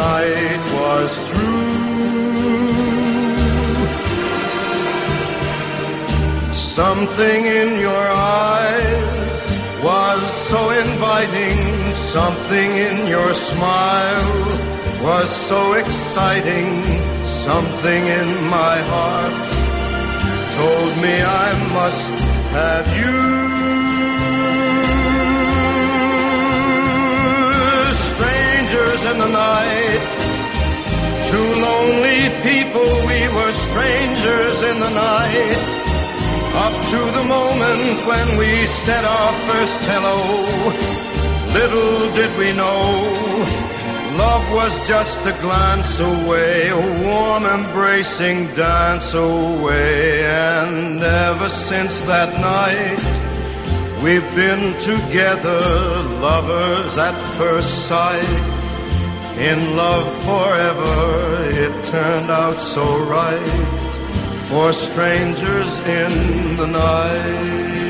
night was through? Something in your eyes was so inviting, something in your smile was so exciting. Something in my heart told me I must have you. Strangers in the night, two lonely people, we were strangers in the night. Up to the moment when we said our first hello, little did we know Love was just a glance away, a warm embracing dance away. And ever since that night, we've been together, lovers at first sight. In love forever, it turned out so right for strangers in the night.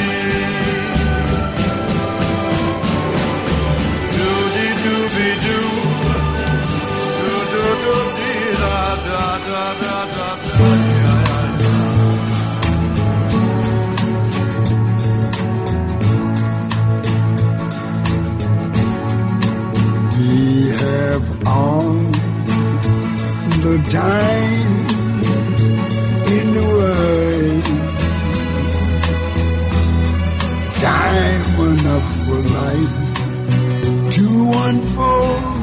We have all the time in the world. Time enough for life unfold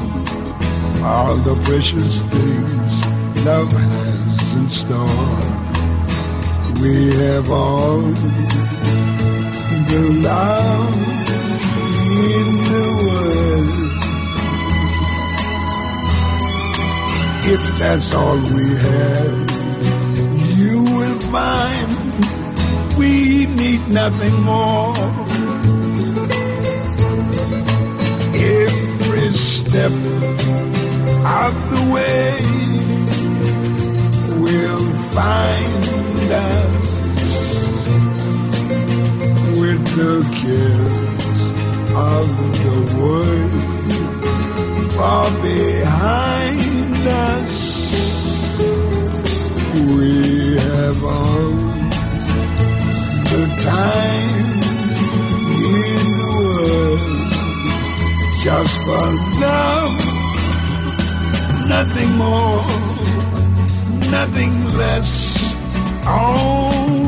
all the precious things love has in store. We have all the love in the world. If that's all we have, you will find we need nothing more. Step of the way will find us with the cares of the world far behind us. We have all the time just for love nothing more, nothing less. Only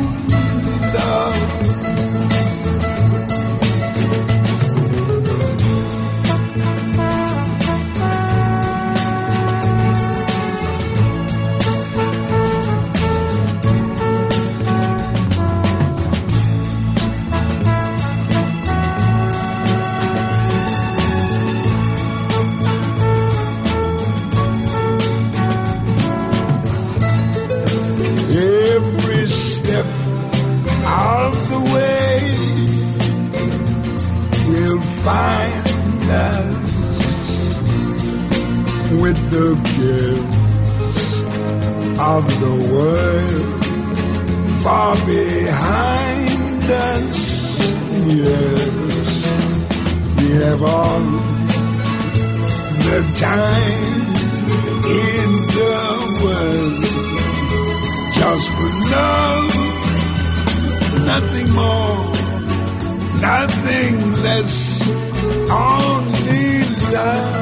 the gifts of the world far behind us. Yes, we have all the time in the world just for love, nothing more, nothing less, only love.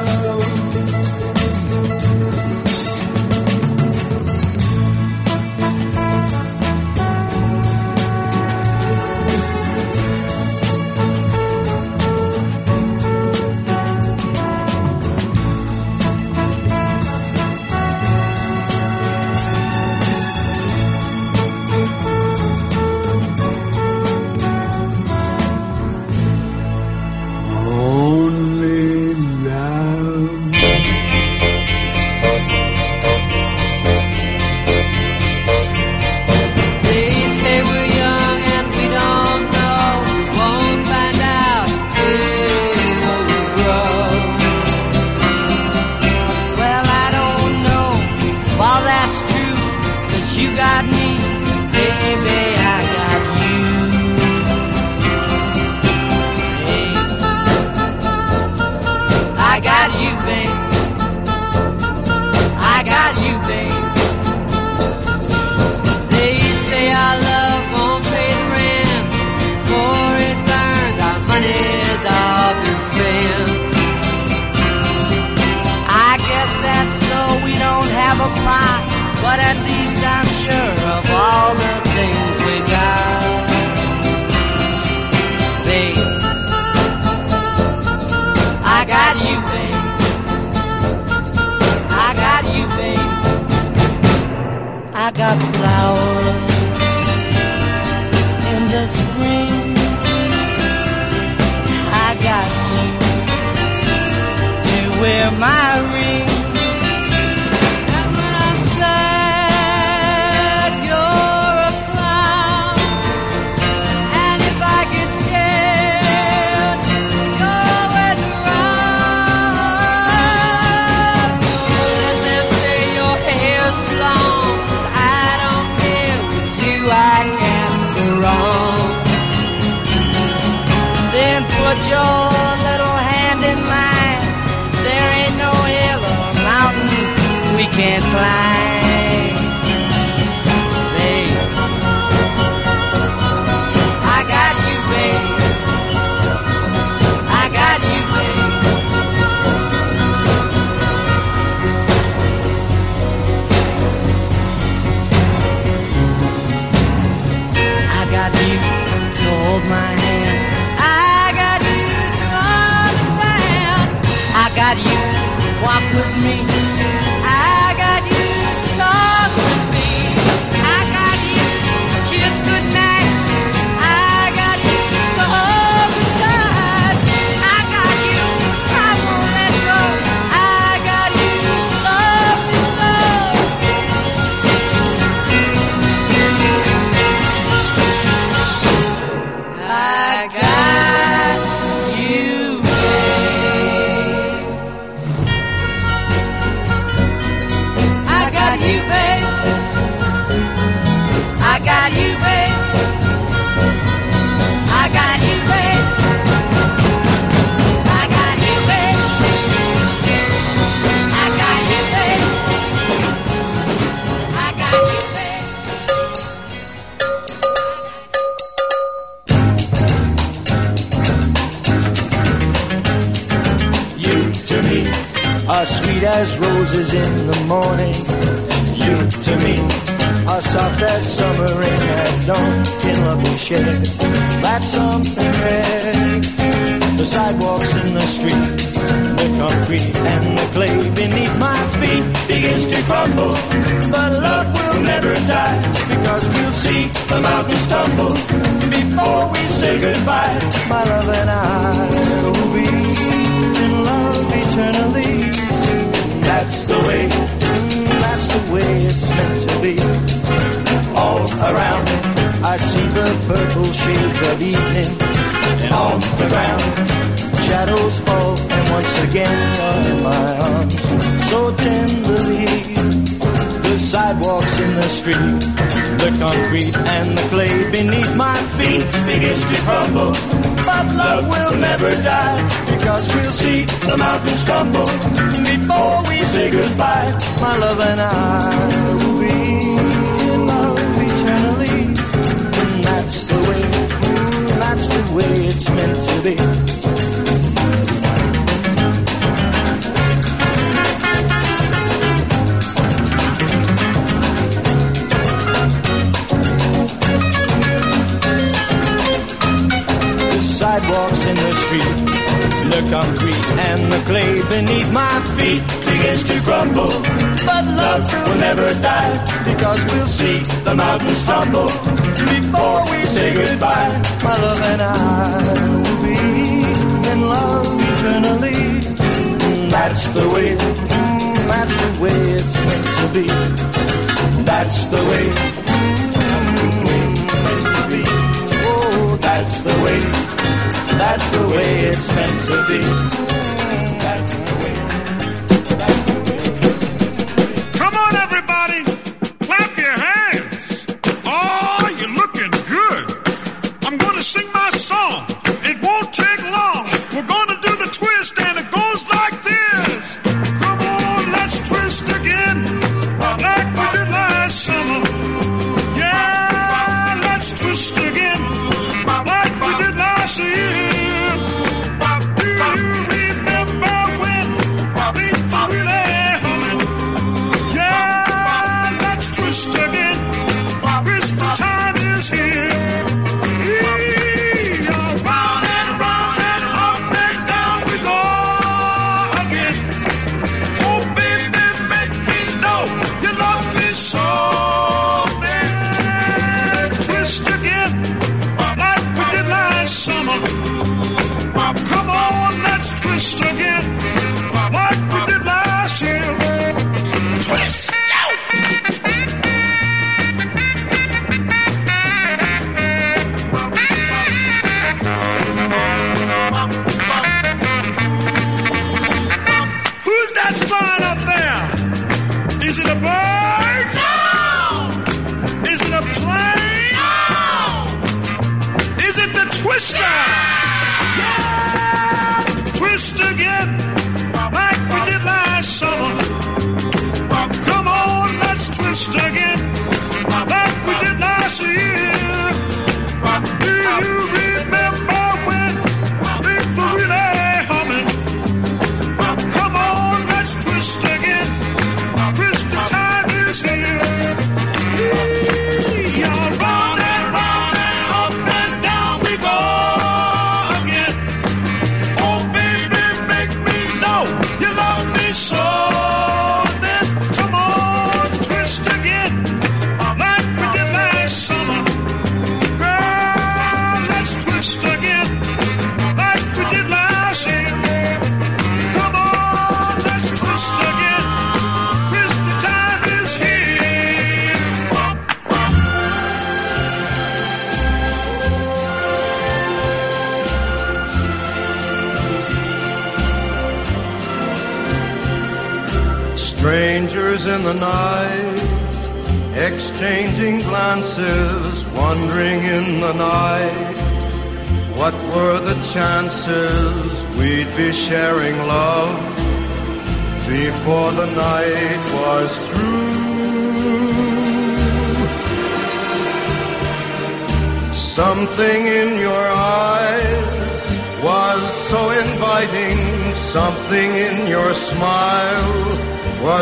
We as roses in the morning. You to me are soft as summer rain at dawn in love we share. That's something rare. The sidewalks in the street, the concrete and the clay beneath my feet begins to crumble. But love will never die because we'll see the mountains tumble before we say goodbye. My love and I will be in love eternally. That's the way, that's the way it's meant to be. All around I see the purple shades of evening, and on the ground, shadows fall, and once again you're in my arms, so tenderly. The sidewalks in the street, the concrete and the clay beneath my feet begins to crumble. But love will never die because we'll see the mountains tumble before we say goodbye. My love and I will be in love eternally. And that's the way, that's the way it's meant to be. Sidewalks in the street, the concrete and the clay beneath my feet begins to crumble. But love will never die because we'll see the mountains tumble before we say goodbye. My love and I will be in love eternally. That's the way, that's the way it's meant to be. That's the way. That's the way. That's the way it's meant to be.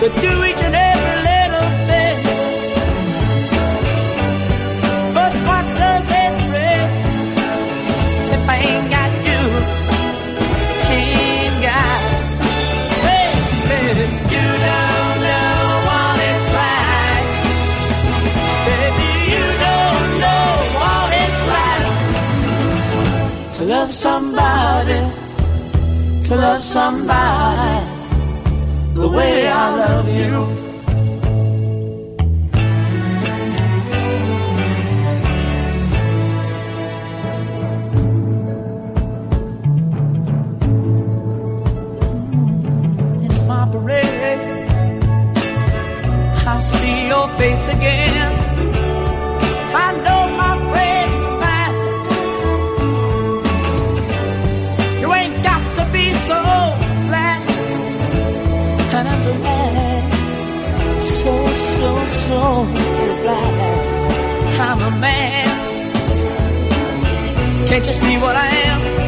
To do each to love somebody the way I love you. In man. Can't you see what I am?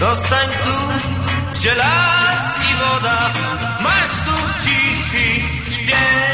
Zostań tu, gdzie las i woda, masz tu cichy śpiew.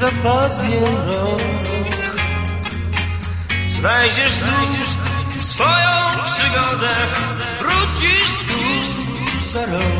zapadnie rok. Znajdziesz tu swoją przygodę Wrócisz tu za rok.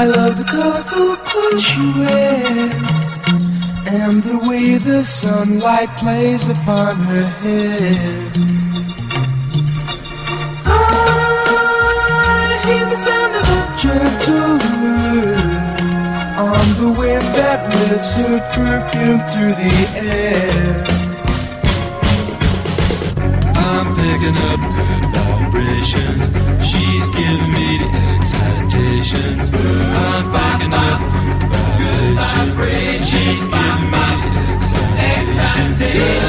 I love the colorful clothes she wears and the way the sunlight plays upon her hair. I hear the sound of a gentle word on the wind that lifts her perfume through the air. I'm picking up good vibrations. She's giving me the excitations. I'm up good vibrations. She's giving me good,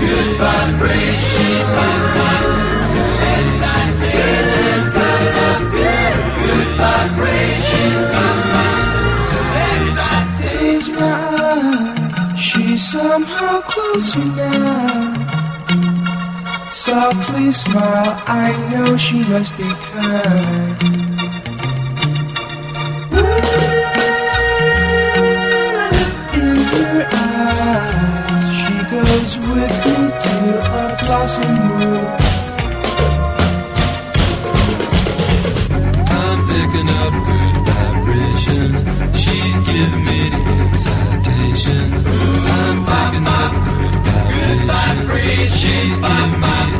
good vibrations. Good, good vibrations. She's somehow closer now. Softly smile, I know she must be kind. In her eyes, she goes with me to a blossom room. I'm picking up good vibrations. She's giving me the excitations. I'm picking up good vibrations. She's giving me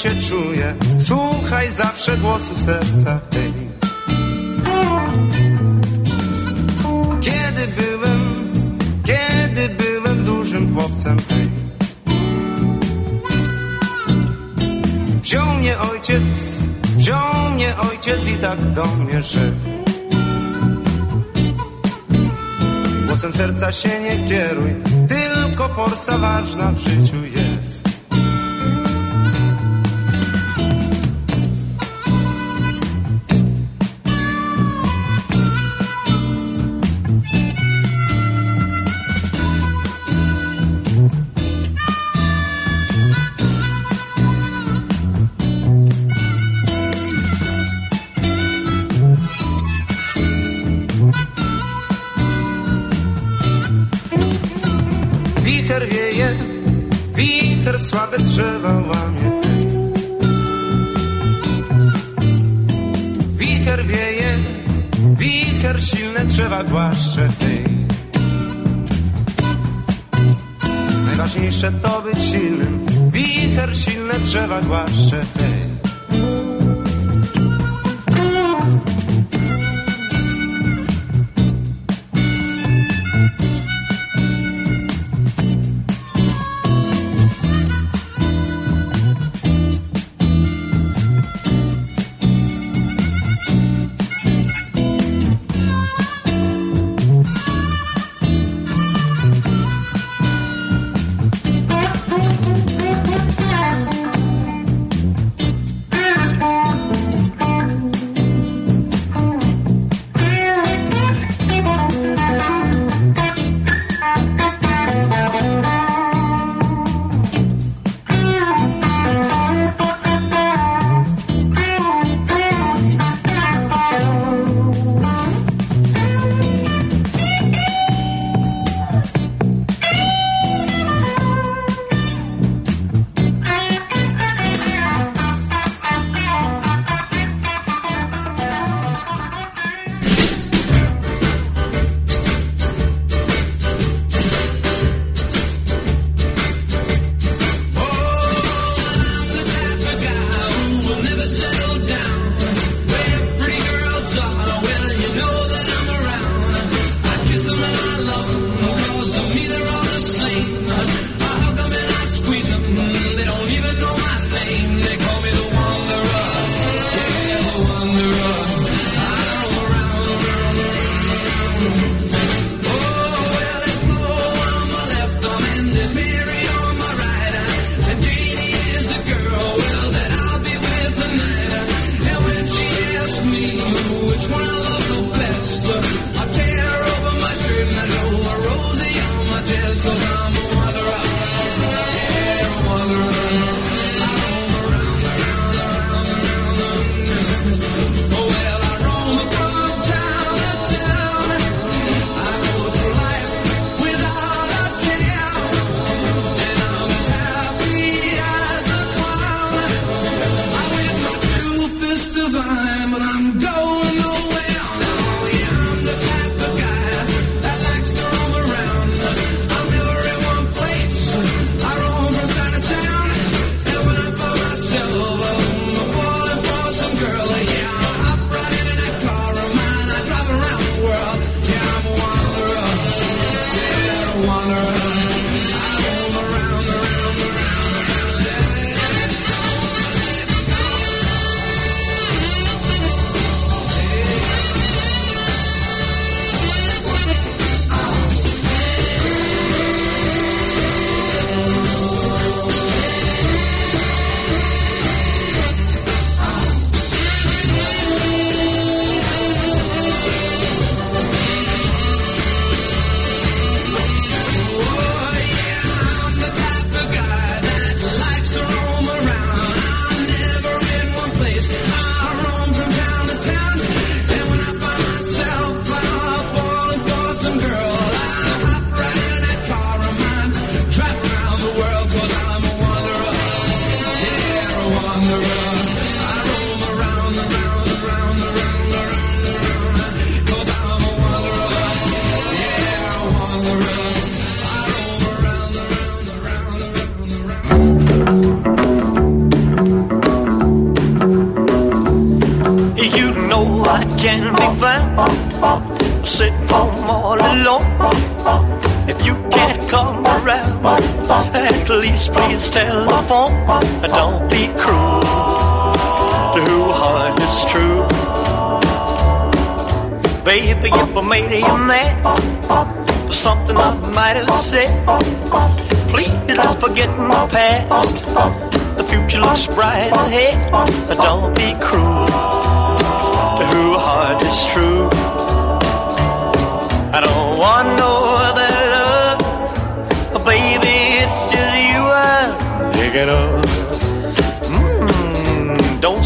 się Słuchaj zawsze głosu serca hej. Kiedy byłem, kiedy byłem dużym chłopcem hej. Wziął mnie ojciec, wziął mnie ojciec i tak do mnie rzekł Głosem serca się nie kieruj Tylko forsa ważna w życiu jest The łamie.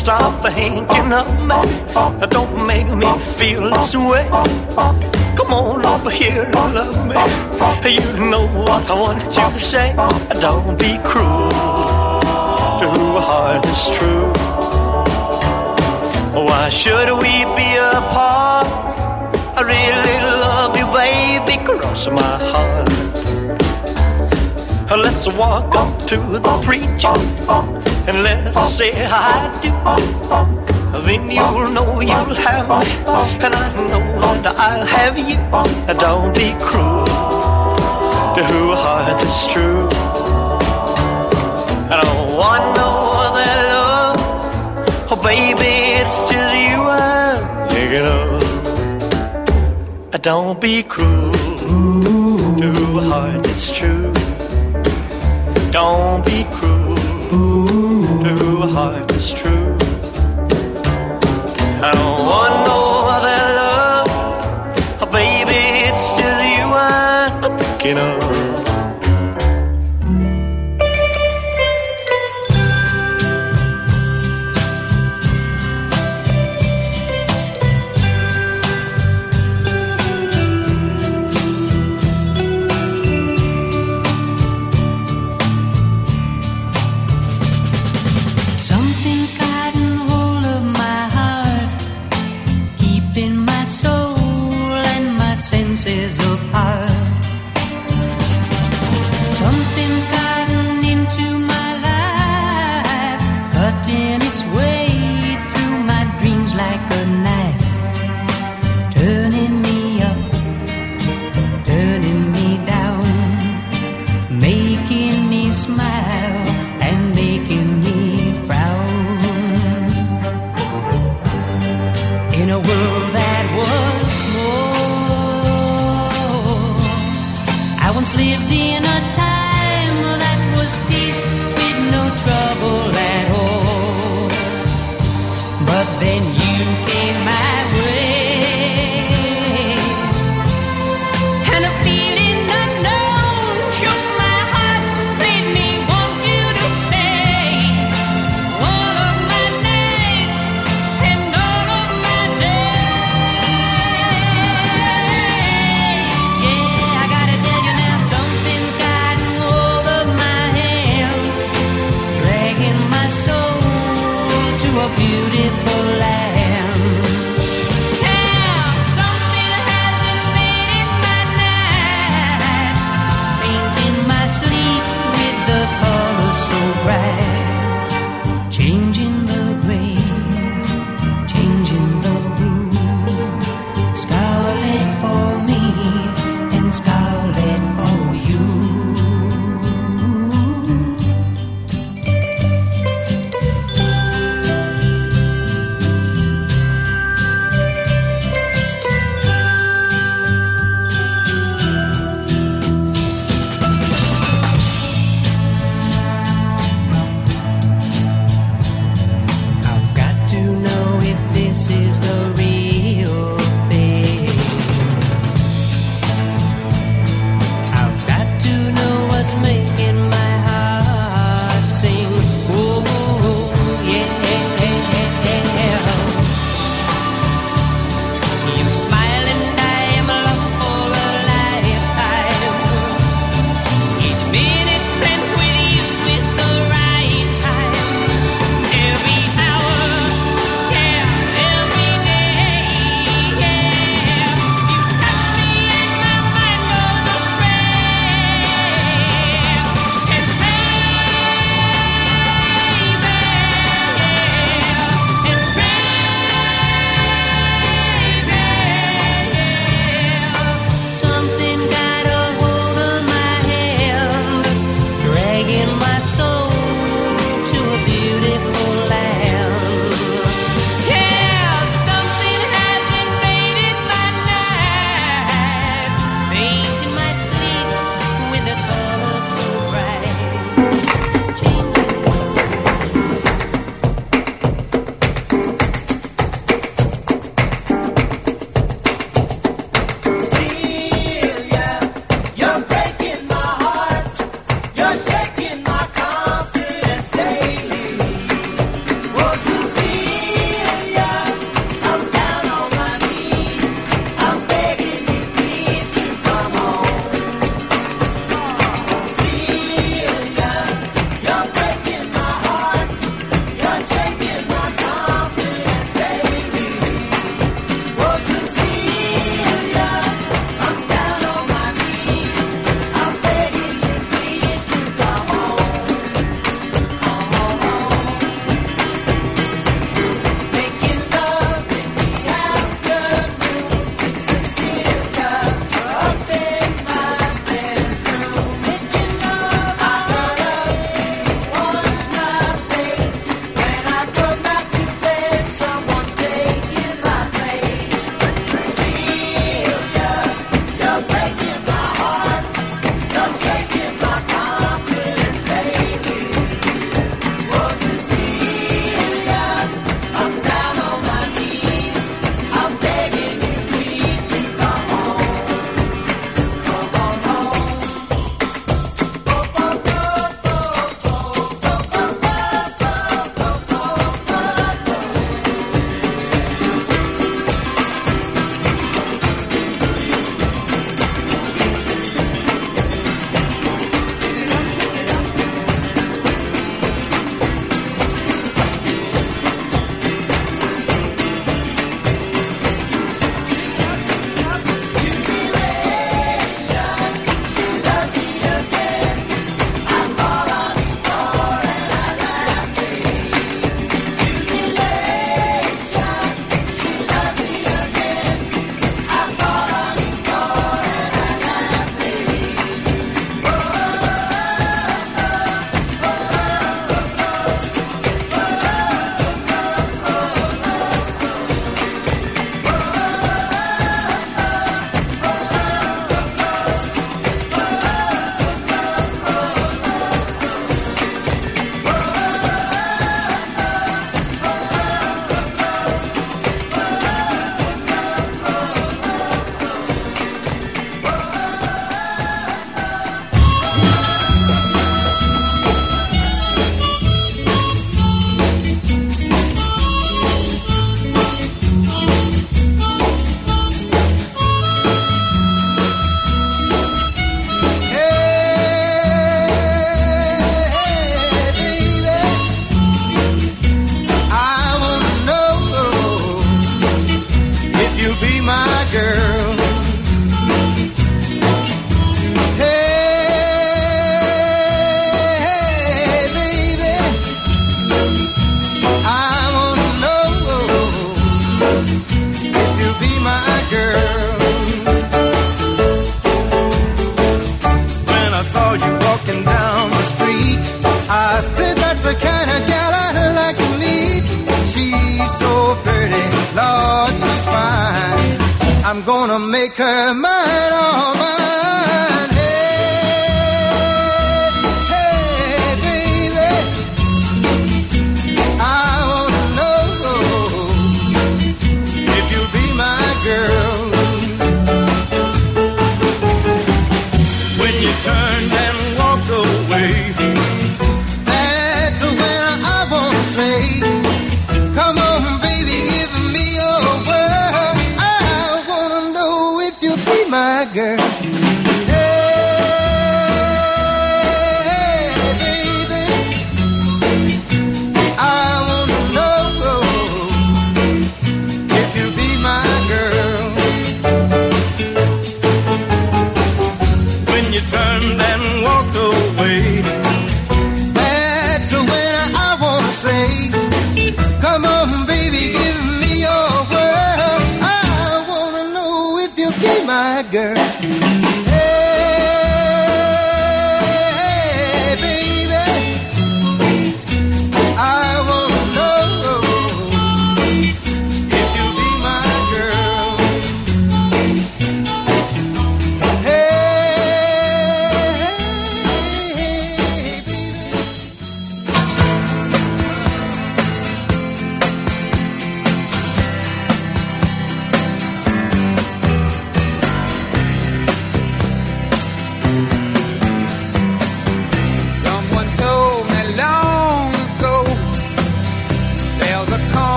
stop thinking of me. Don't make me feel this way. Come on over here and love me. You know what I want you to say. Don't be cruel to a heart that's true. Why should we be apart? I really love you, baby. Cross my heart. Let's walk up to the preacher and let's say I do. Then you'll know you'll have me, and I know that I'll have you. Don't be cruel to who heart that's true. I don't want no other love, oh baby, it's just you I'm thinking of. Don't be cruel to a heart that's true. Don't be cruel.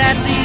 At least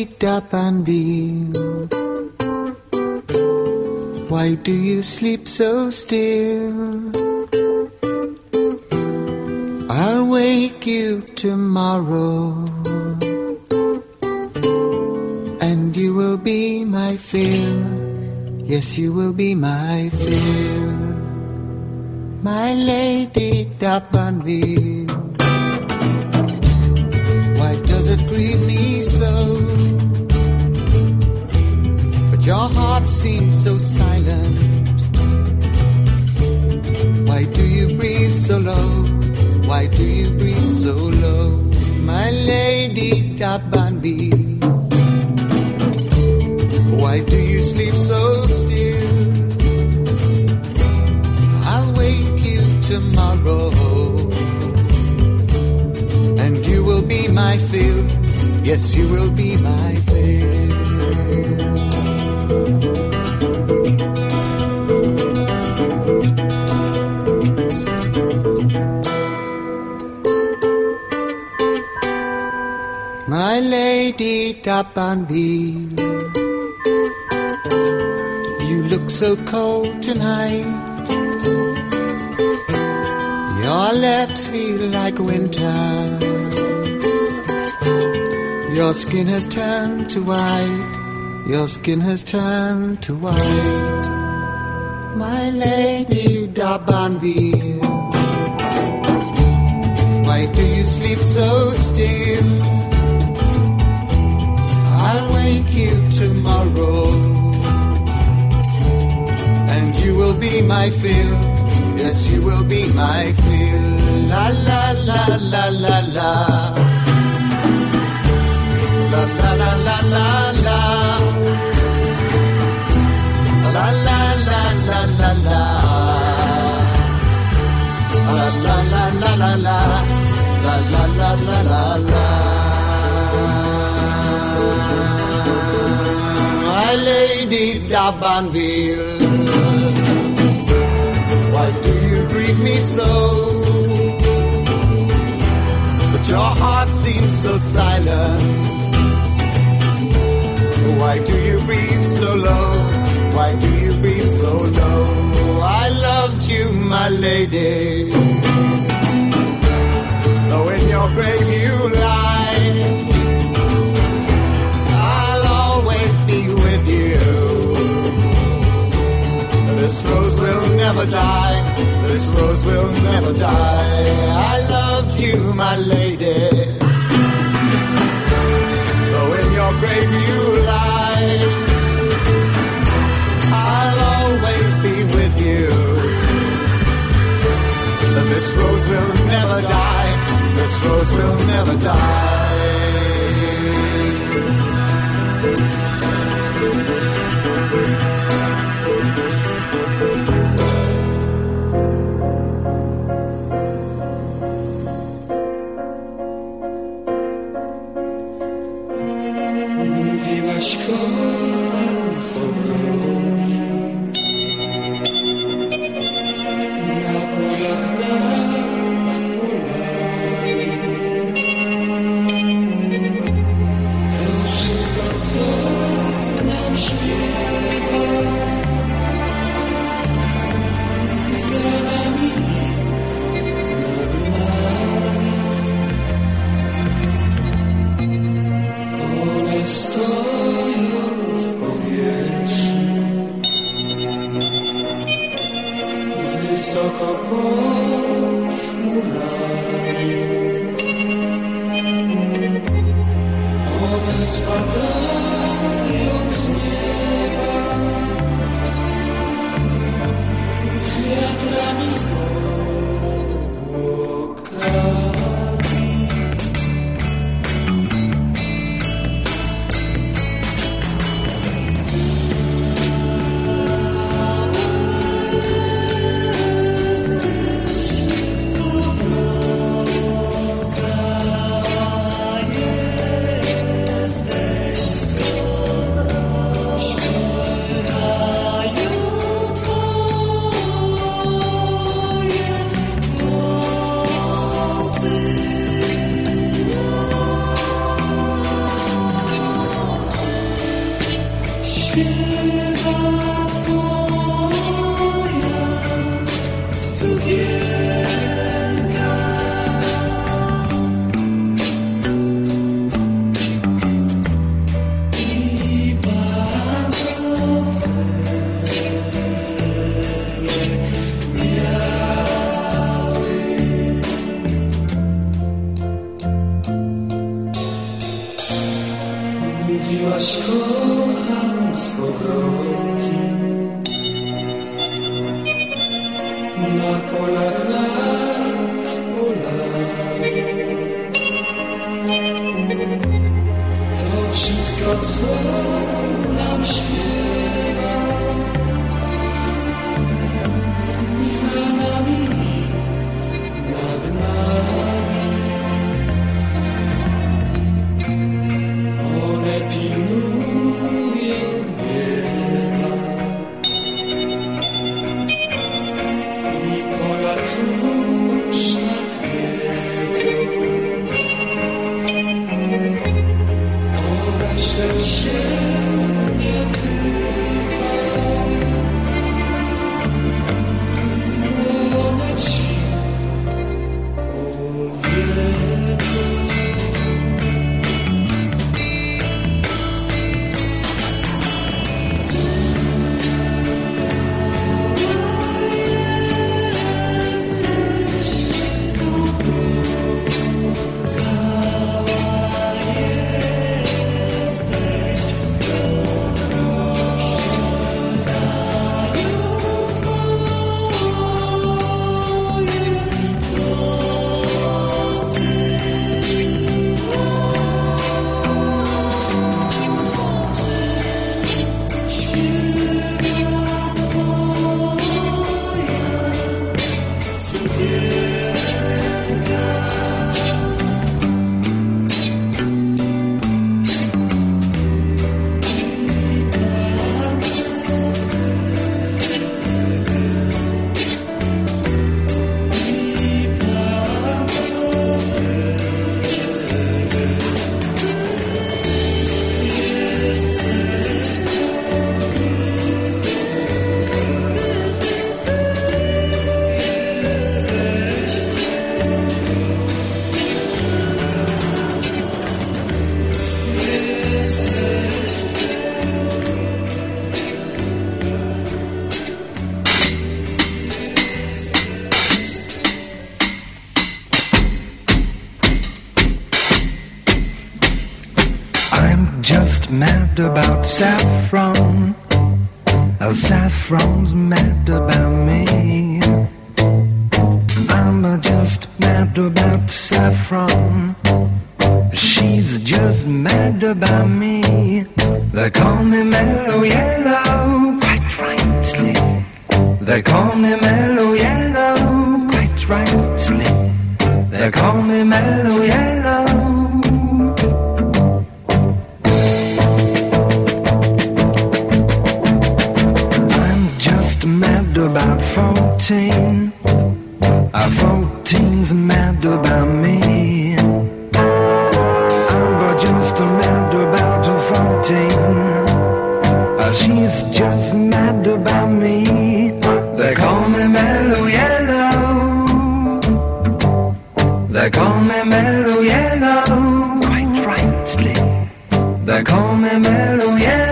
Rita Why do you sleep so still? skin has turned to white. your heart seems so silent. Why do you breathe so low? Why do you breathe so low? I loved you, my lady. Though in your grave you lie, I'll always be with you. This rose will never die. This rose will never die. I love you, my lady. Though in your grave you lie, I'll always be with you. And this rose will never die. This rose will never die. Just mad about saffron. Uh, Saffron's mad about me. I'm just mad about saffron. She's just mad about me. They call me mellow yellow, quite rightly. They call me mellow yellow, quite rightly. They call me mellow yellow. About 14. Uh, 14's mad about me. I'm but just mad about 14. Uh, she's just mad about me. They call me mellow yellow. They call me mellow yellow. Quite rightly. They call me mellow yellow.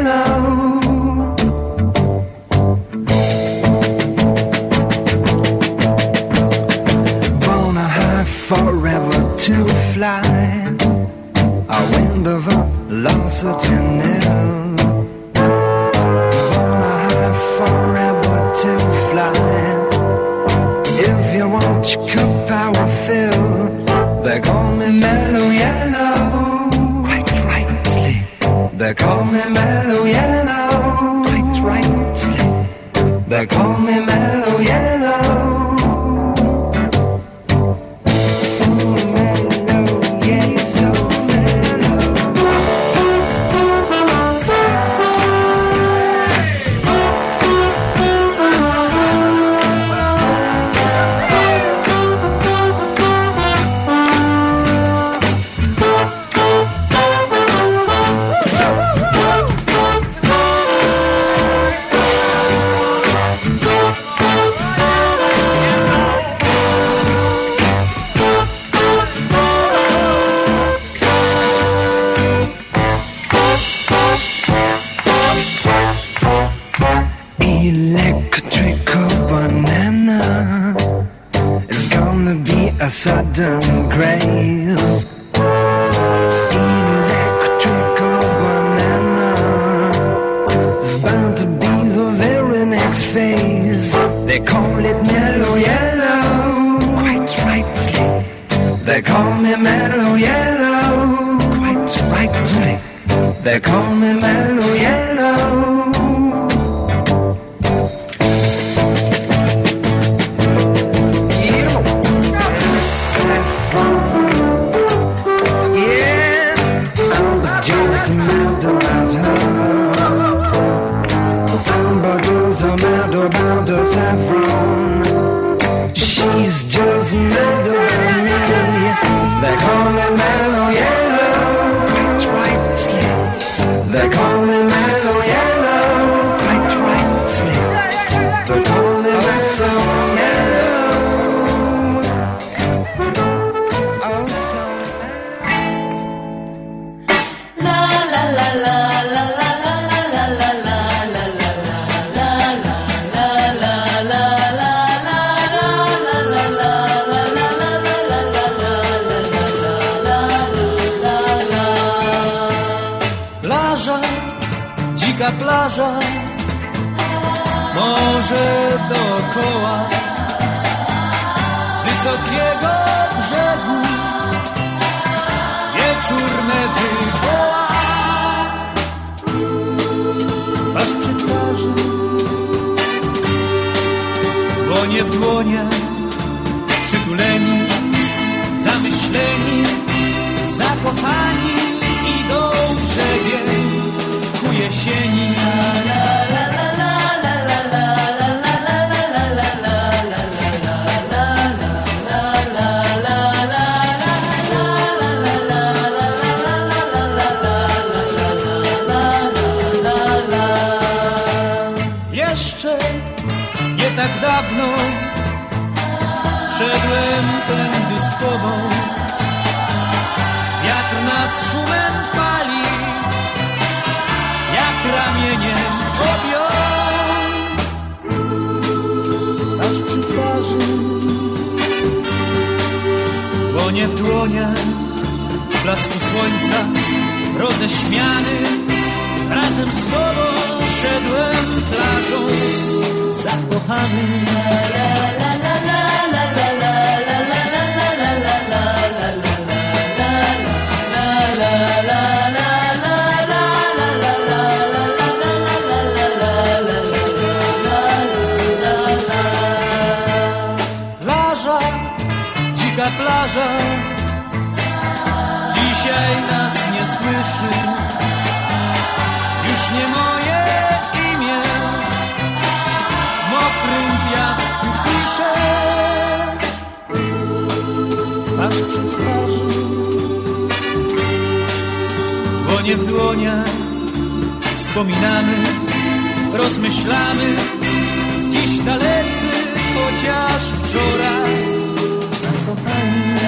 On a high forever to fly. If you want your cup, I will fill. They call me mellow yellow. Quite rightly. They call me mellow yellow. Quite rightly. They call dłonie w dłoniach wspominamy, rozmyślamy, dziś talecy, chociaż wczoraj zakochani.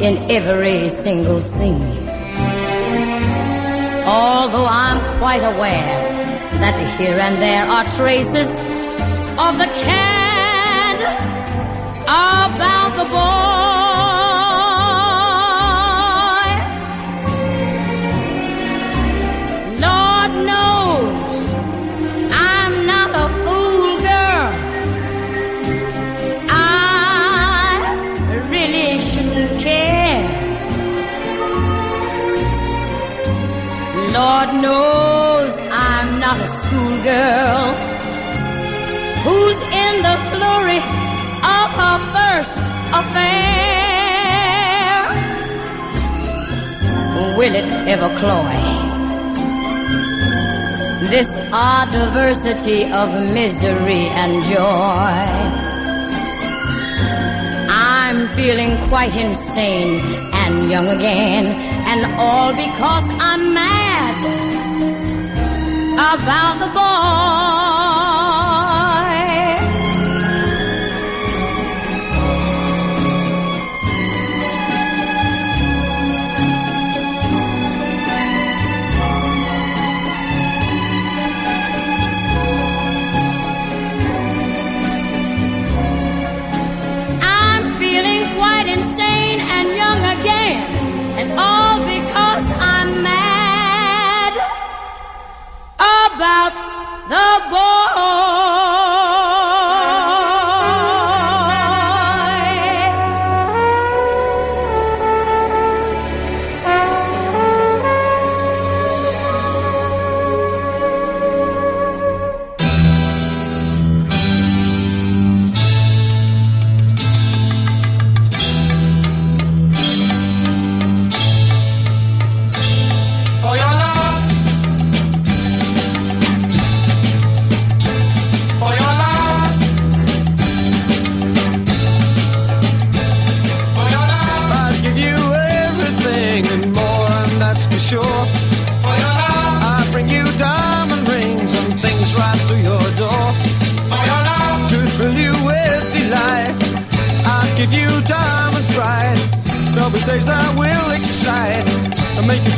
in every single scene. Although I'm quite aware that here and there are traces of the cad about the boy. girl who's in the flurry of her first affair. Will it ever cloy? This odd diversity of misery and joy. I'm feeling quite insane and young again, and all because I'm mad about the ball.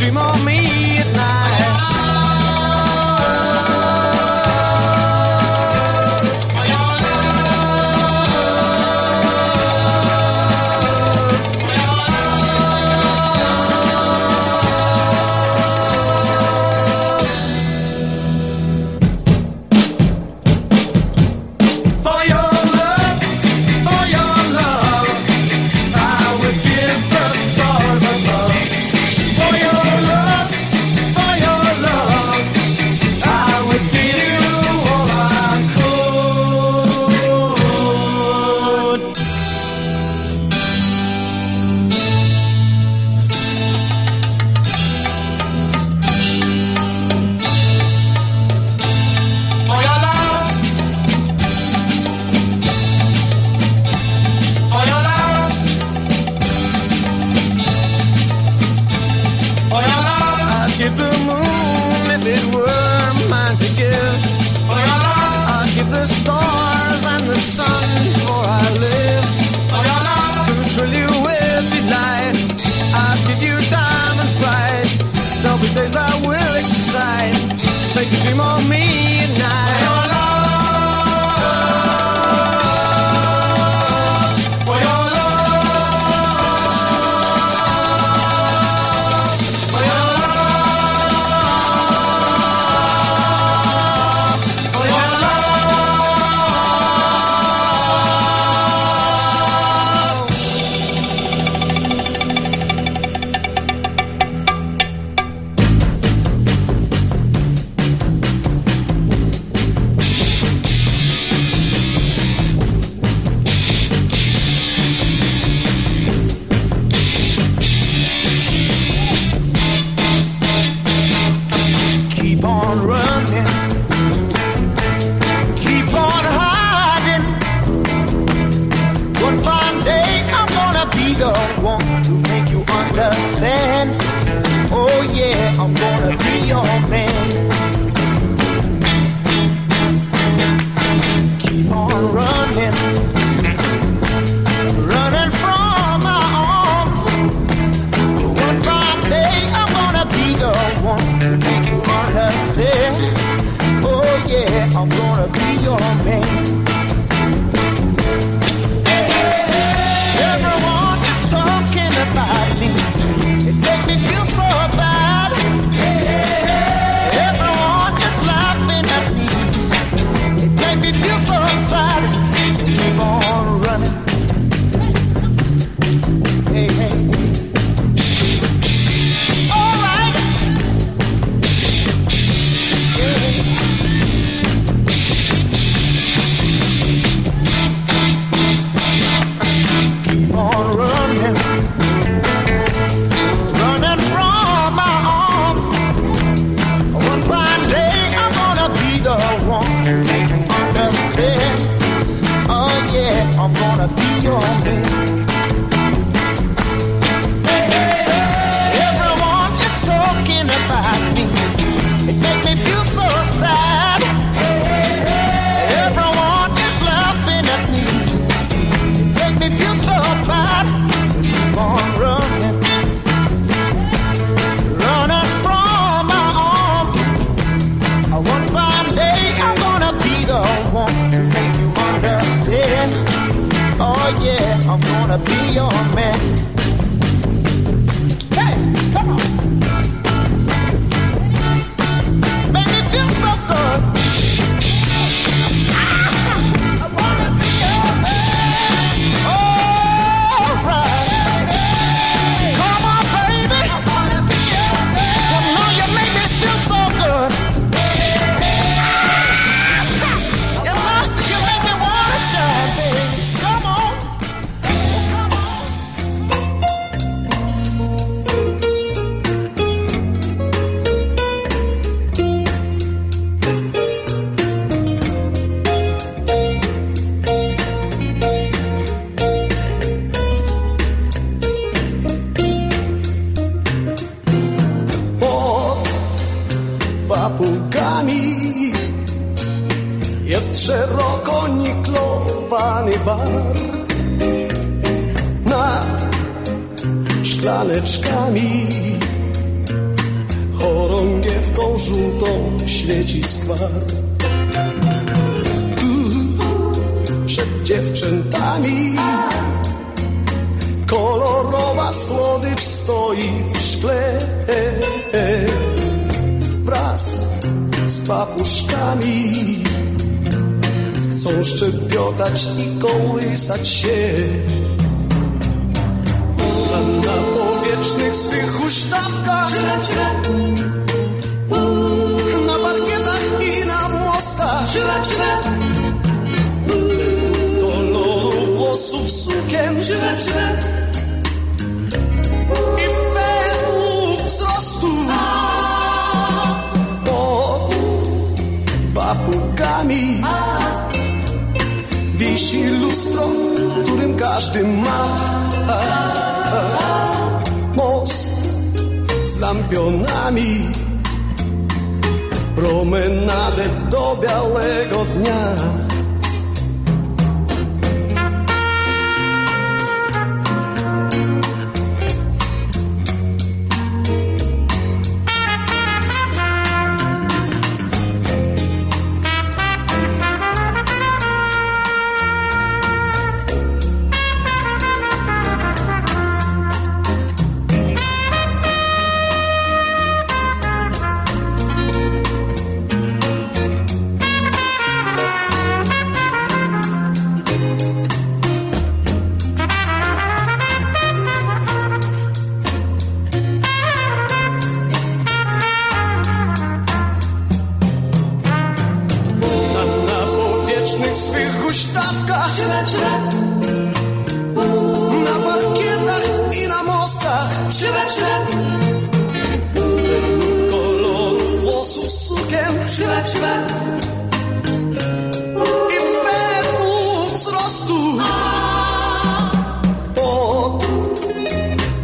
dream on me.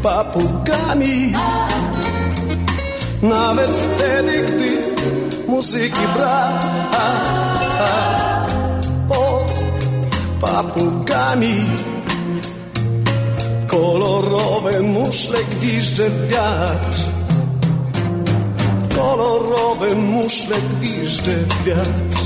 papugami Nawet wtedy, gdy muzyki brak Pod papugami Kolorowe muszle gwizdże wiatr. Kolorowe muszle gwizdże wiatr.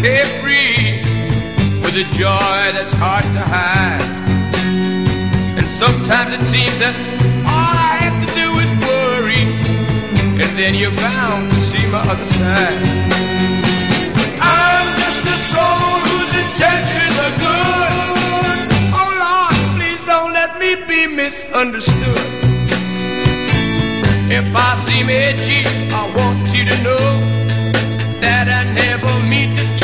Carefree with a joy that's hard to hide. And sometimes it seems that all I have to do is worry, and then you're bound to see my other side. I'm just a soul whose intentions are good. Oh Lord, please don't let me be misunderstood. If I seem edgy, I want you to know that I never mean to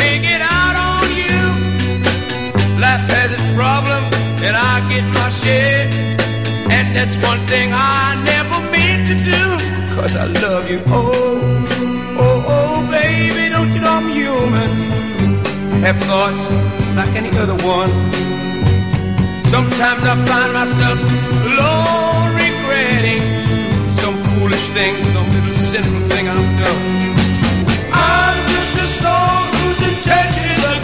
problems, and I get my share. And that's one thing I never mean to do, cause I love you. Oh, oh, oh, baby, don't you know I'm human? I have thoughts like any other one. Sometimes I find myself alone regretting some foolish thing, some little sinful thing I've done. I'm just a soul whose intentions are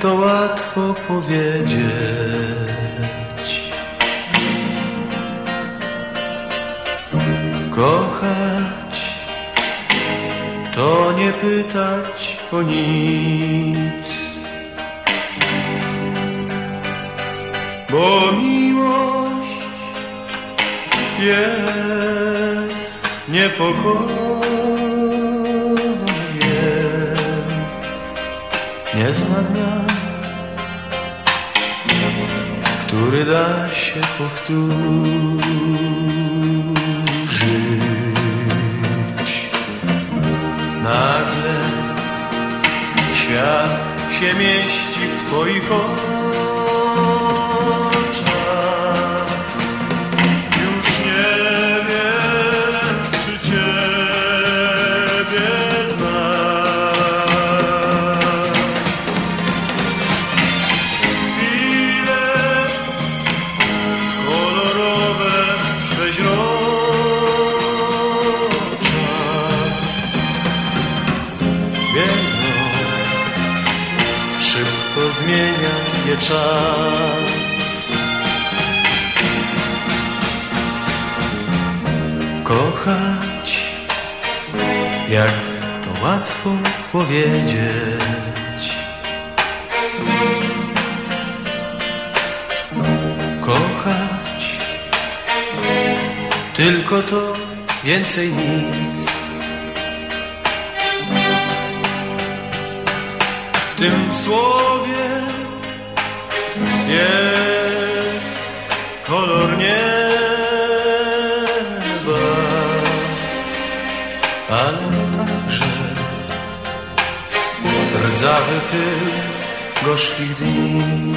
To łatwo powiedzieć. Kochać, to nie pytać o nic. Bo miłość jest niepokojem. Nie zna dnia, który da się powtórzyć. Nagle świat się mieści w Twoich oczach. Czas. Kochać, jak to łatwo powiedzieć. Kochać, tylko to więcej nic. Tym słowie jest kolor nieba, ale także rdzawy pył gorzkich dni.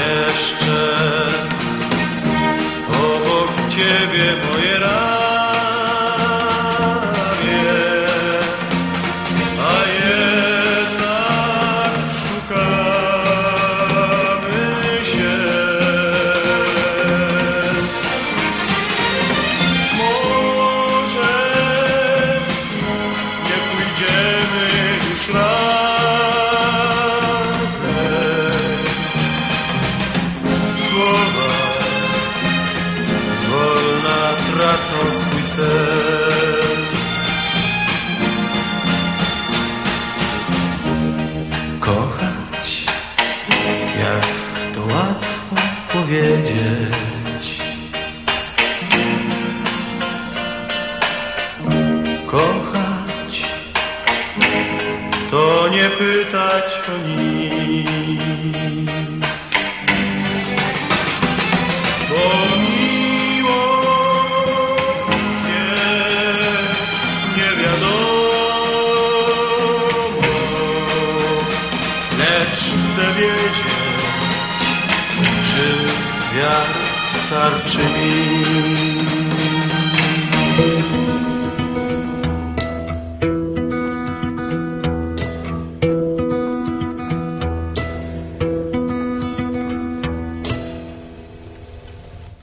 Jeszcze obok ciebie moje lecz chcę wiedzieć, czy wiar starczy mi.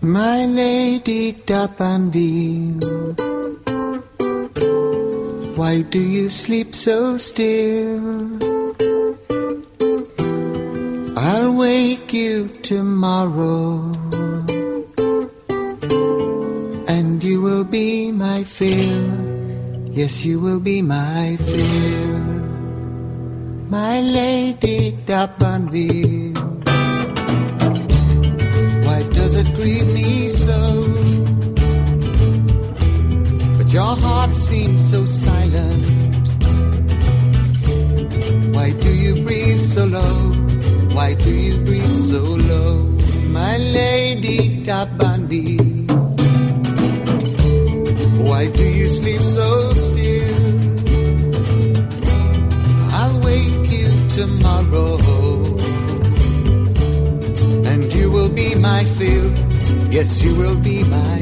My lady D'Arbanville, why do you sleep so still? Tomorrow, and you will be my fill. Yes, you will be my fill, my lady D'Arbanville. Why does it grieve me so? But your heart seems so silent. Why do you breathe so low? Why do you breathe so low? My lady Dabanbi. Why do you sleep so still? I'll wake you tomorrow and you will be my fill. Yes, you will be my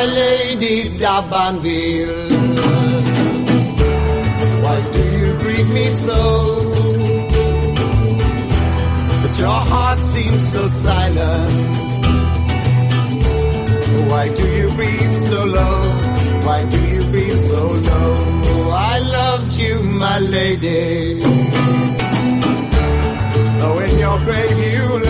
My lady d'Arbanville, why do you greet me so? But your heart seems so silent. Why do you breathe so low? Why do you breathe so low? Oh, I loved you, my lady. Though in your grave you lie,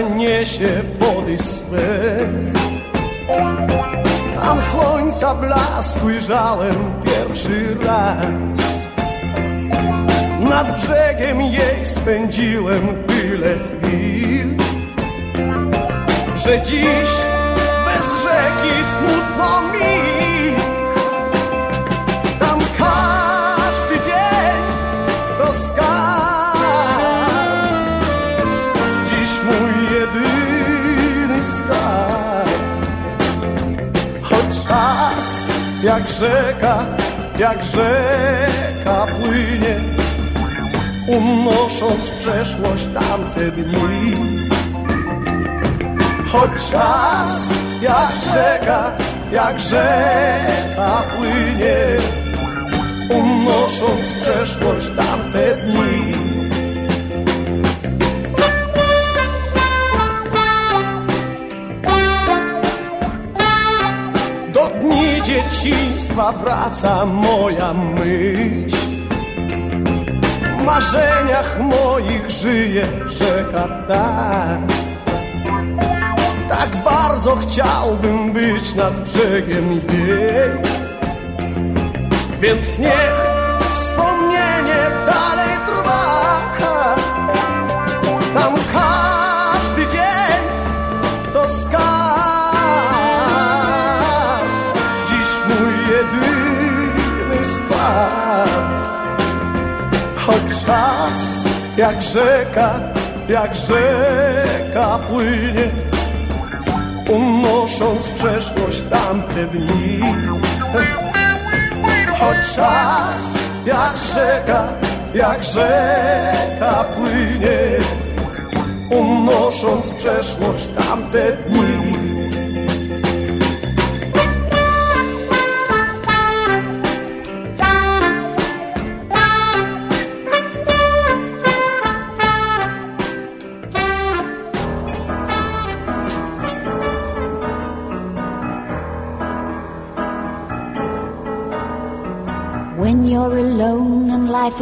Niesie wody swe Tam słońca blask ujrzałem pierwszy raz. Nad brzegiem jej spędziłem tyle chwil. Że dziś bez rzeki smutno mi jak rzeka, jak rzeka płynie, unosząc przeszłość tamte dni. Choć czas jak rzeka, jak rzeka płynie, unosząc przeszłość tamte dni. Dzieciństwa wraca moja myśl. W marzeniach moich żyje rzeka ta. Tak bardzo chciałbym być nad brzegiem jej. Więc niech wspomnienie dalej jak rzeka, jak rzeka płynie, unosząc przeszłość tamte dni. Choć czas jak rzeka, jak rzeka płynie, unosząc przeszłość tamte dni.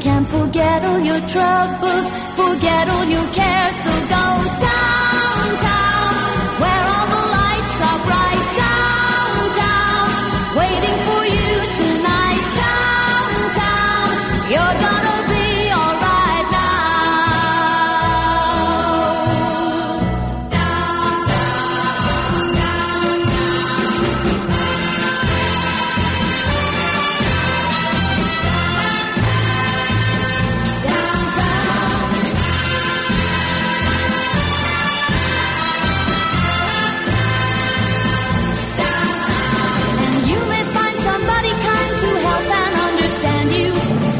Can forget all your troubles, forget all your cares. So go downtown,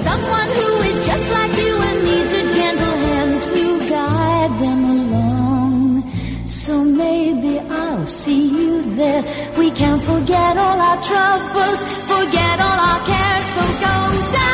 Someone who is just like you and needs a gentle hand to guide them along. So maybe I'll see you there. We can forget all our troubles, forget all our cares. So go downtown.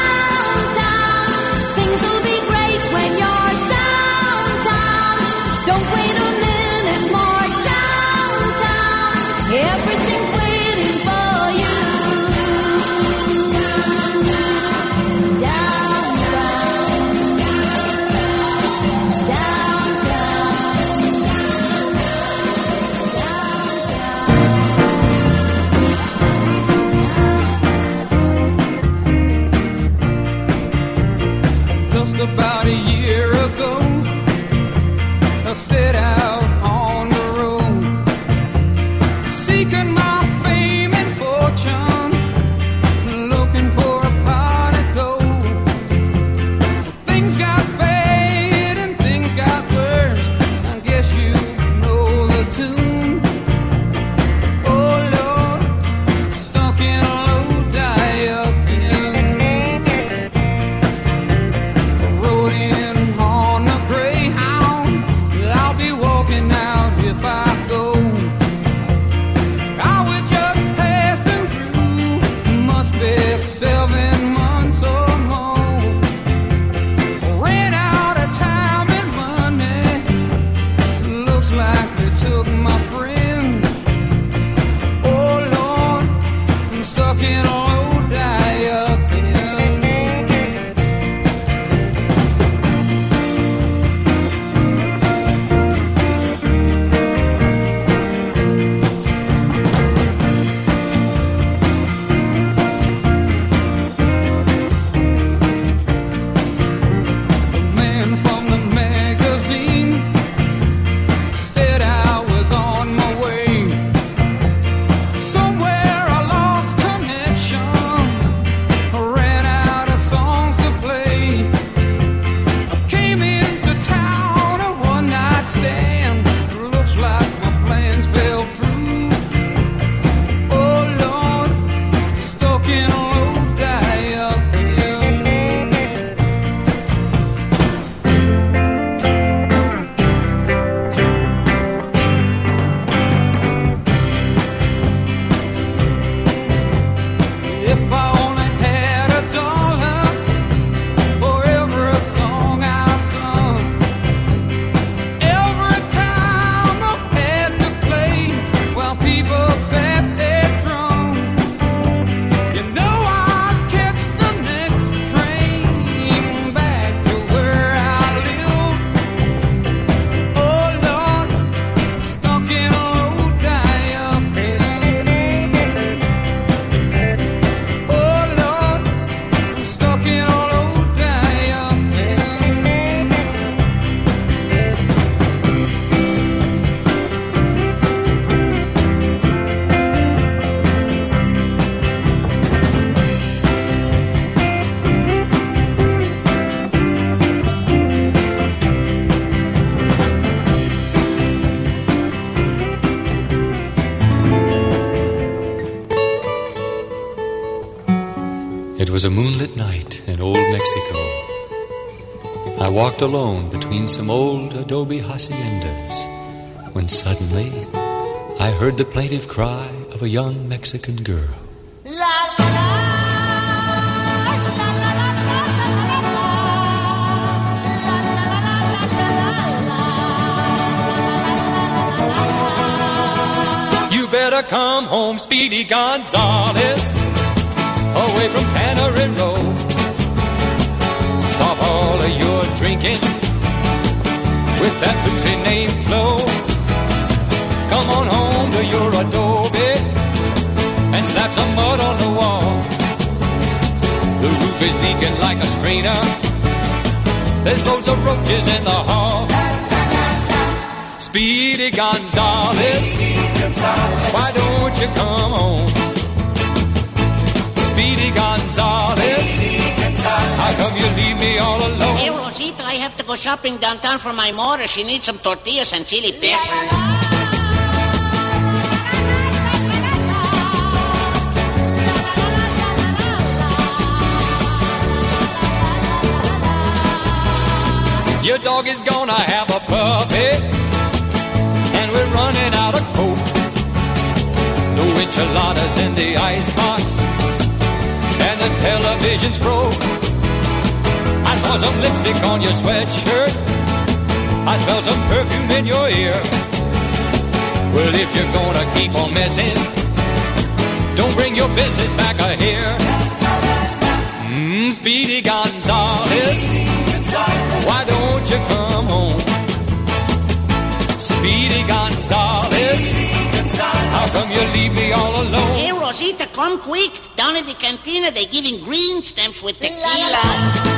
Was a moonlit night in old Mexico. I walked alone between some old adobe haciendas when suddenly I heard the plaintive cry of a young Mexican girl. You better come home, Speedy Gonzales, away from Tannery Row. Stop all of your drinking with that boozy name Flo. Come on home to your adobe and slap some mud on the wall. The roof is leaking like a strainer. There's loads of roaches in the hall. Speedy Gonzales, why don't you come home? Speedy Gonzales, how come you leave me all alone? Hey, Rosita, I have to go shopping downtown for my mother. She needs some tortillas and chili peppers. Your dog is gonna have a puppy, and we're running out of coke. No enchiladas in the icebox, and the television's broke. I saw some lipstick on your sweatshirt. I smell some perfume in your ear. Well, if you're gonna keep on messing, don't bring your business back here. Mm, Speedy Gonzales, why don't you come home? Speedy come you leave me all alone? Hey, Rosita, come quick. Down at the cantina, they're giving green stamps with tequila. Try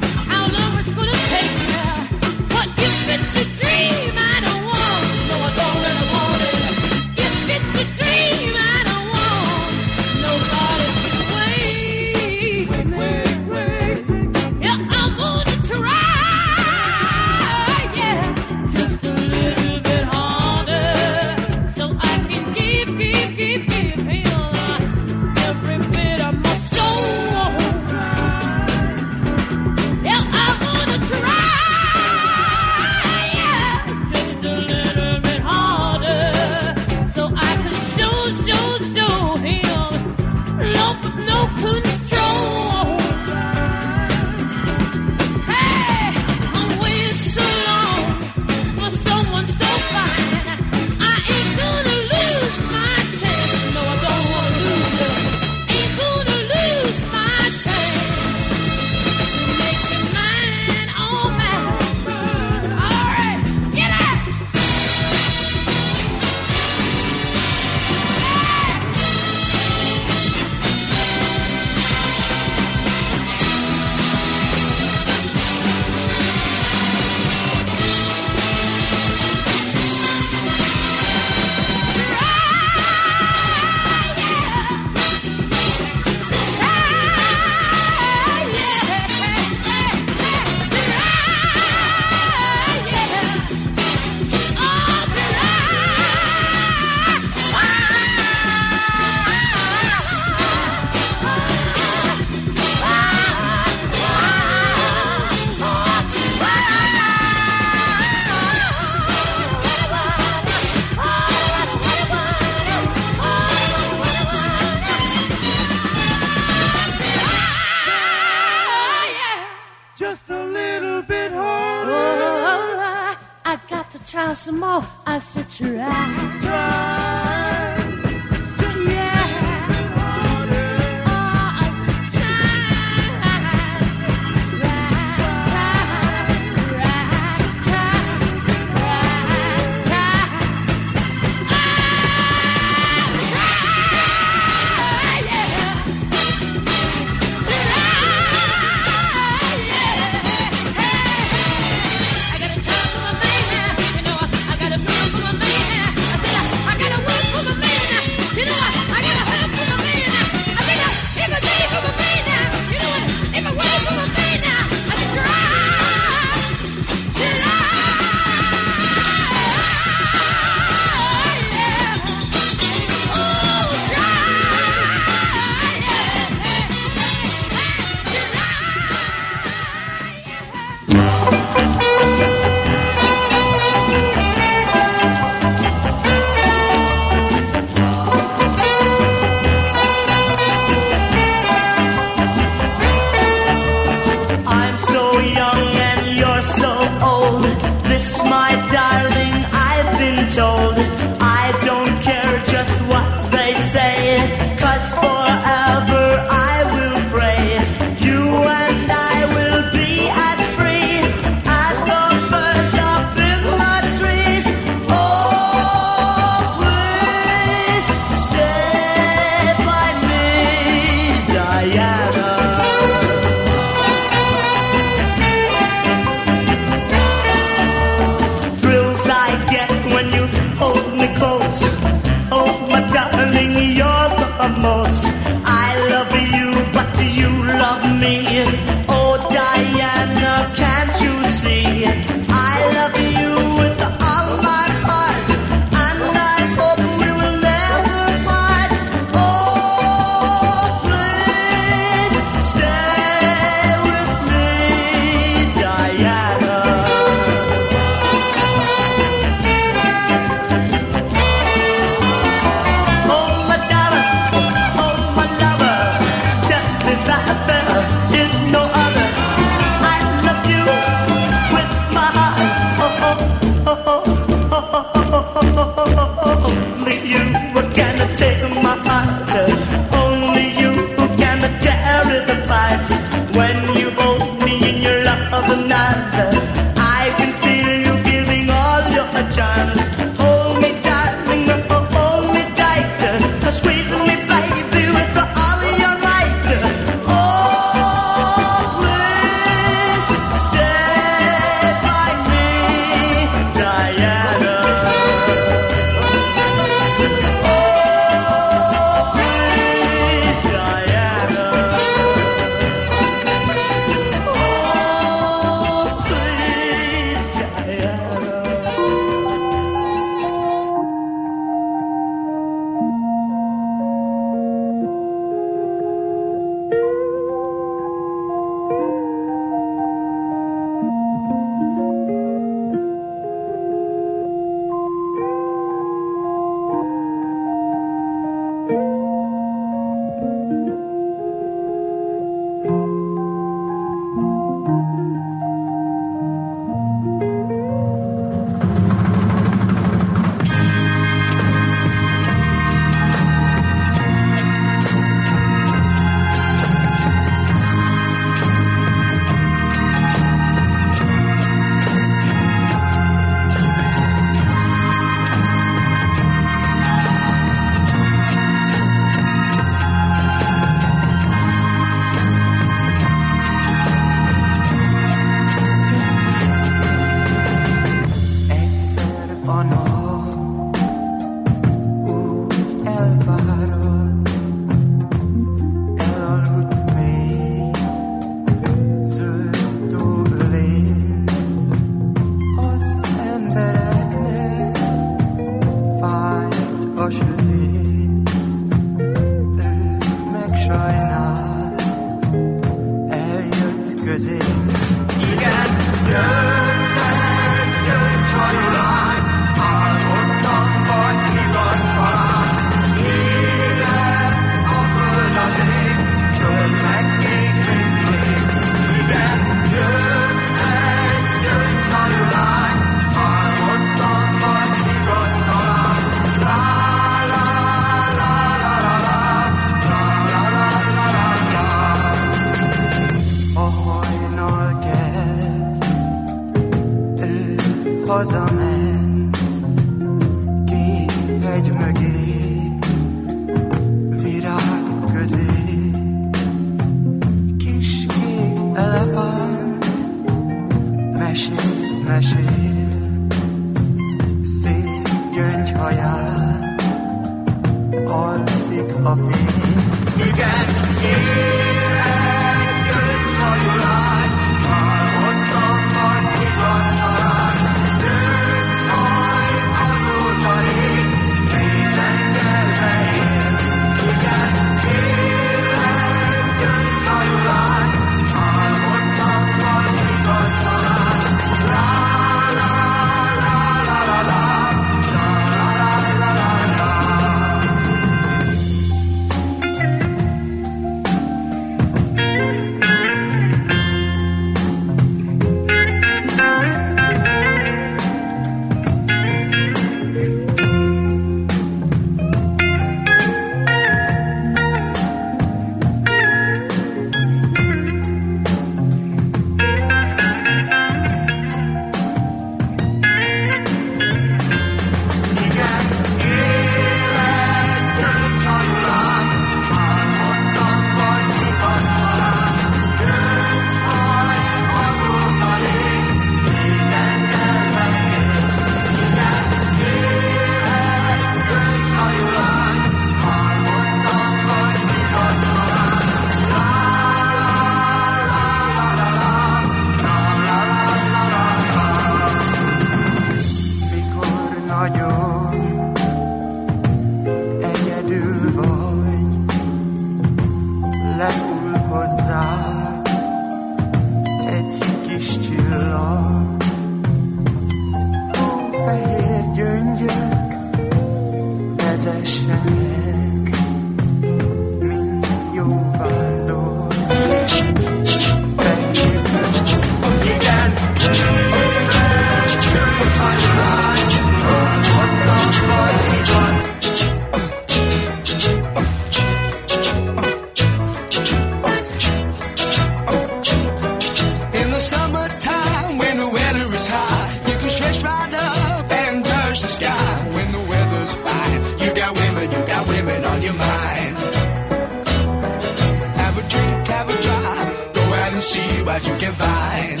what you can find.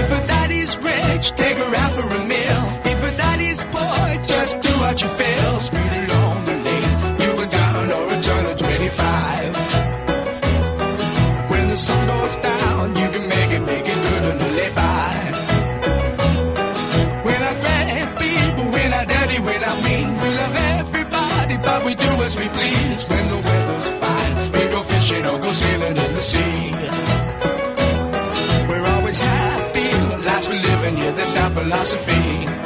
If a daddy's rich, take her out for a meal. If a daddy's poor, just do what you feel. Speed along the lane, you go down or a turn of 25. When the sun goes down, you can make it, make it good and live by. When I'm bad people, when I daddy, dirty, I mean. We love everybody, but we do as we please. philosophy.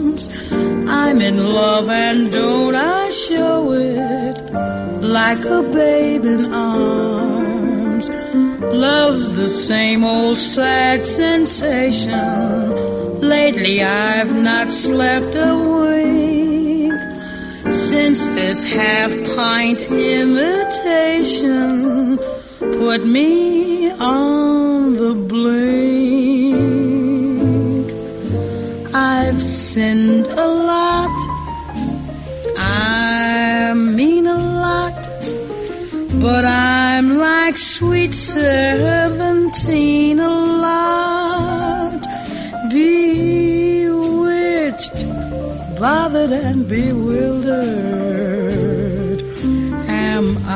arms. I'm in love and don't I show it like a babe in arms. Love's the same old sad sensation. Lately I've not slept a wink since this half pint imitation put me on the blink. sinned a lot. I mean a lot. But I'm like sweet seventeen a lot. Bewitched, bothered, and bewildered. Am I?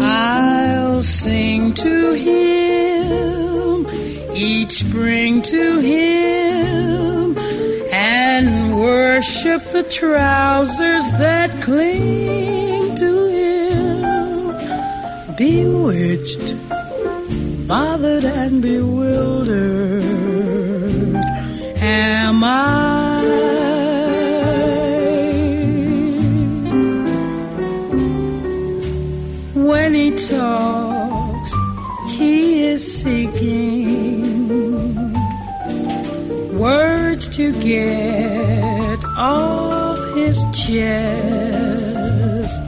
I'll sing to him bring to him and worship the trousers that cling to him. Bewitched, bothered, and bewildered, am I? When he talks, he is seeking to get off his chest.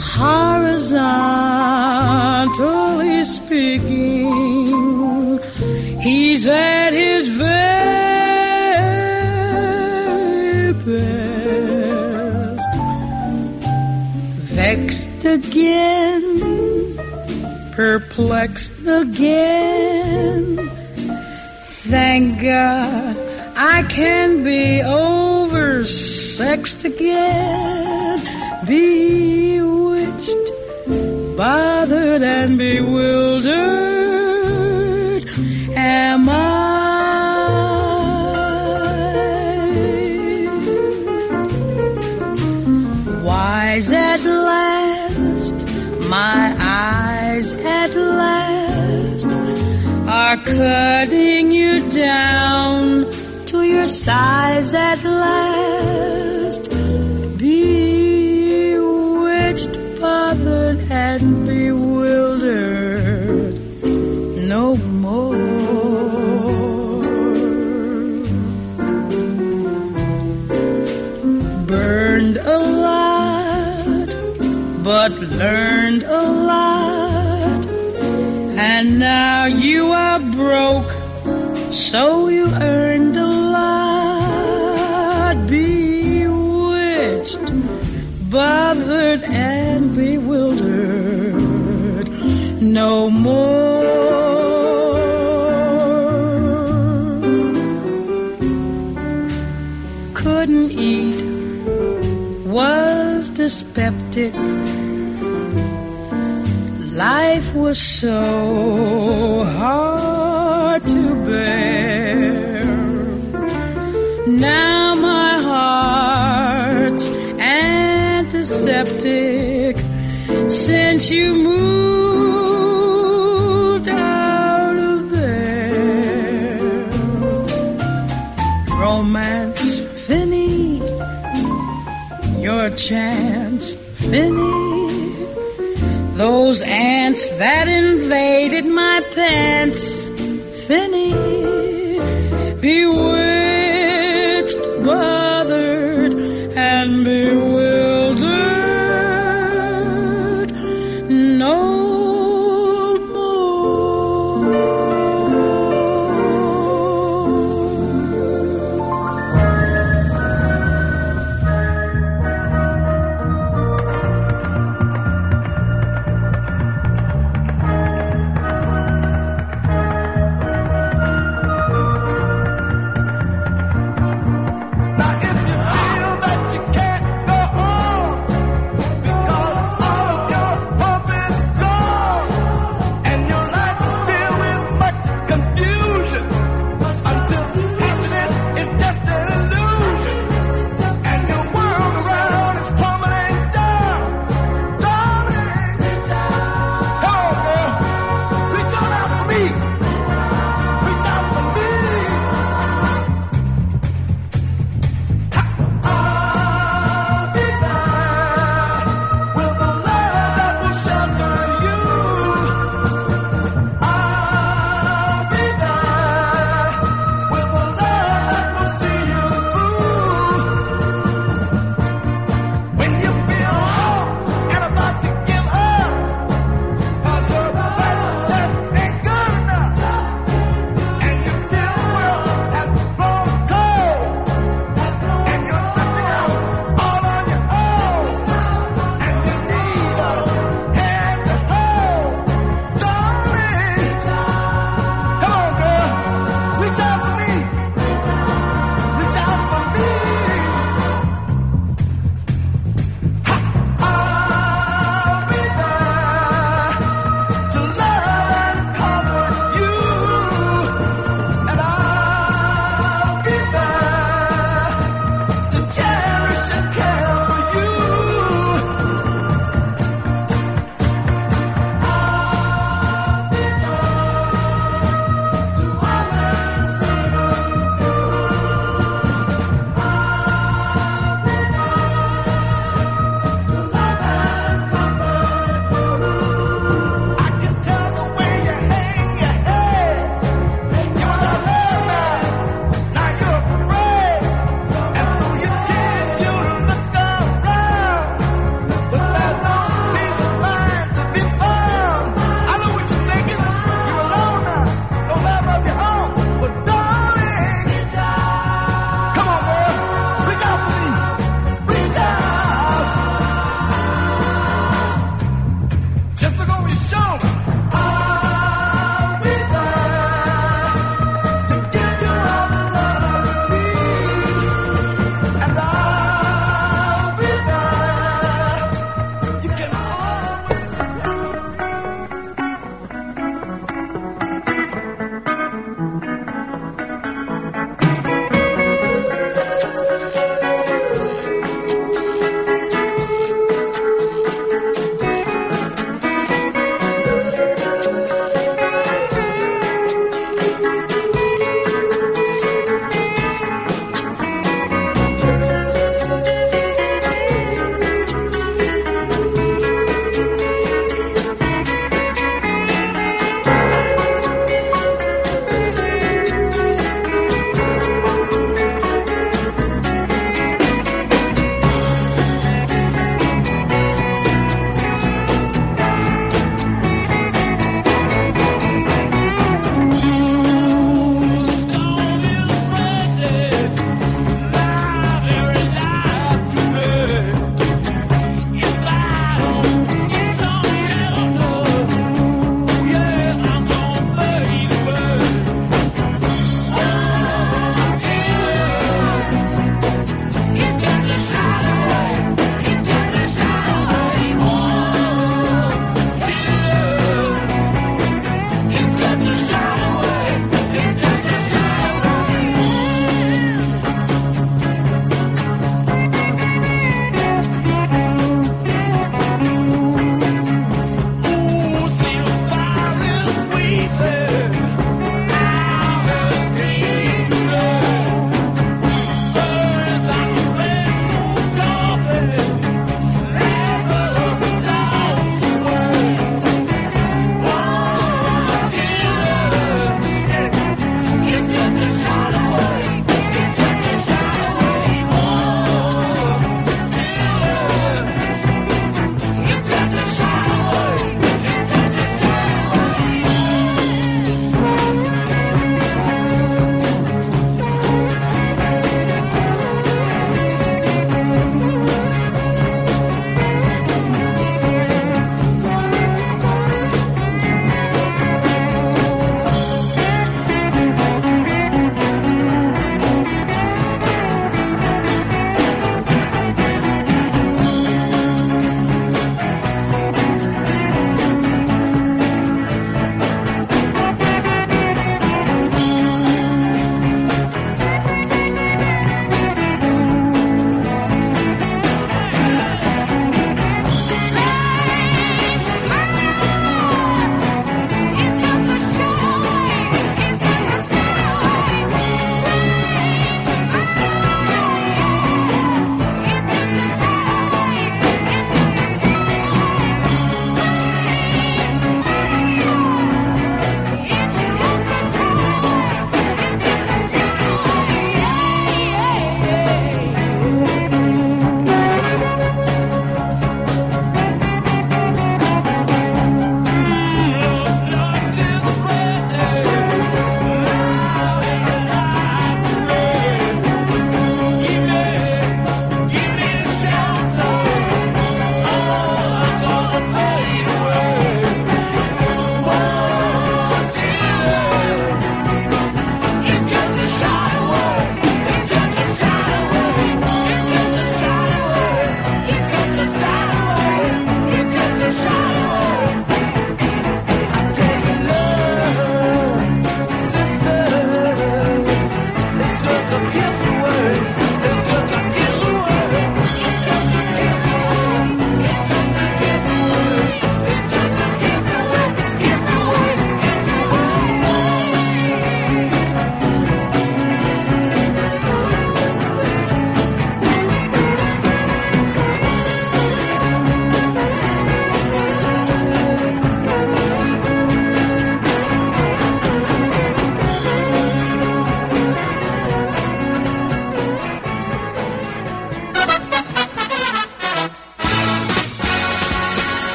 Horizontally speaking, he's at his very best. Vexed again, perplexed again. Thank God I can be oversexed again, bewitched, bothered, and bewildered. Am I wise at last? My eyes at last are cutting you down your size at last. Bewitched, bothered, and bewildered. No more. Burned a lot, but learned a lot. And now you are broke, so you earned No more. Couldn't eat, was dyspeptic. Life was so hard to bear. Now my heart's antiseptic since you moved chance, Finny. Those ants that invaded my pants, Finny, bewitched, bothered,